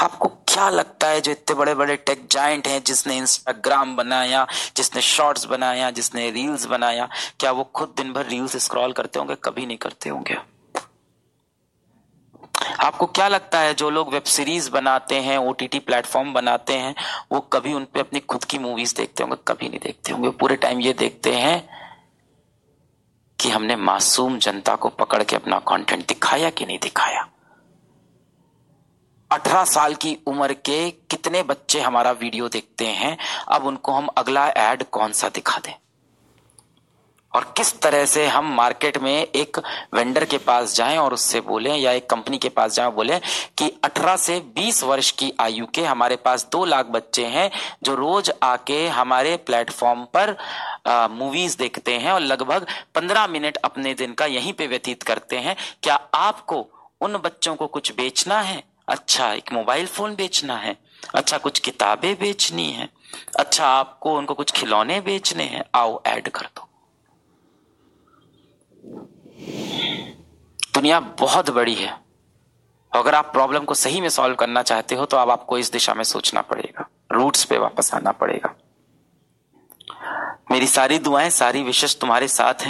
आपको क्या लगता है जो इतने बड़े बड़े टेक जाइंट हैं जिसने इंस्टाग्राम बनाया, जिसने शॉर्ट्स बनाया, जिसने रील्स बनाया? क्या वो खुद दिन भर रील्स स्क्रॉल करते होंगे? कभी नहीं करते होंगे। आपको क्या लगता है जो लोग वेब सीरीज़ बनाते हैं ओटीटी प्लेटफॉर्म बनाते हैं, वो कभी उन पे अपनी खुद की मूवीज़ देखते होंगे? कभी नहीं देखते होंगे। पूरे टाइम ये देखते हैं कि हमने मासूम जनता को पकड़ के अपना कंटेंट दिखाया कि नहीं दिखाया? अठारह साल की उम्र के कितने बच्चे हमारा वीडियो देखते हैं? अब उनको हम अगला एड कौन सा दिखा दें? और किस तरह से हम मार्केट में एक वेंडर के पास जाएँ और उससे बोलें या एक कंपनी के पास जाएँ बोले कि 18 से 20 वर्ष की आयु के हमारे पास दो लाख बच्चे हैं जो रोज आके हमारे प्लेटफॉर्म पर मूवीज़ देखते हैं और लगभग 15 मिनट अपने दिन का यहीं पे व्यतीत करते हैं। क्या आपको उन बच्चों को कुछ बेचना है? अच्छा एक मोबाइल फ़ोन बेचना है। अच्छा कुछ किताबें बेचनी है। अच्छा आपको उनको कुछ खिलौने बेचने हैं। आओ, ऐड कर दो। दुनिया बहुत बड़ी है। अगर आप प्रॉब्लम को सही में सॉल्व करना चाहते हो तो अब आपको इस दिशा में सोचना पड़ेगा। रूट्स पे वापस आना पड़ेगा। मेरी सारी दुआएँ, सारी विशेष तुम्हारे साथ हैं।